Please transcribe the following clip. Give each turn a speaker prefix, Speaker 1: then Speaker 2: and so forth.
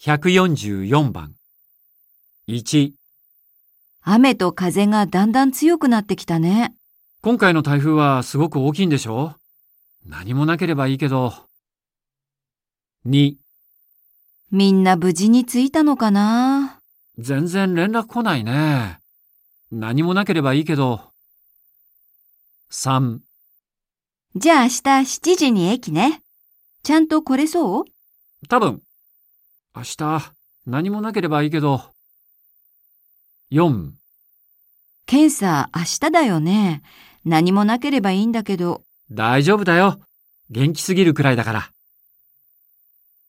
Speaker 1: 144番。1、
Speaker 2: 雨と風がだんだん強くなってきたね。
Speaker 1: 今回の台風はすごく大きいんでしょ？何もなければいいけど。2、
Speaker 2: みんな無事に着いたのかな？
Speaker 1: 全然連絡来ないね。何もなければいいけど。3、
Speaker 2: じゃあ明日7時に駅ね。ちゃんと来れそう？
Speaker 1: 多分。明日、何もなければいいけど。4、
Speaker 2: 検査明日だよね。何もなければいいんだけど。
Speaker 1: 大丈夫だよ。元気すぎるくらいだから。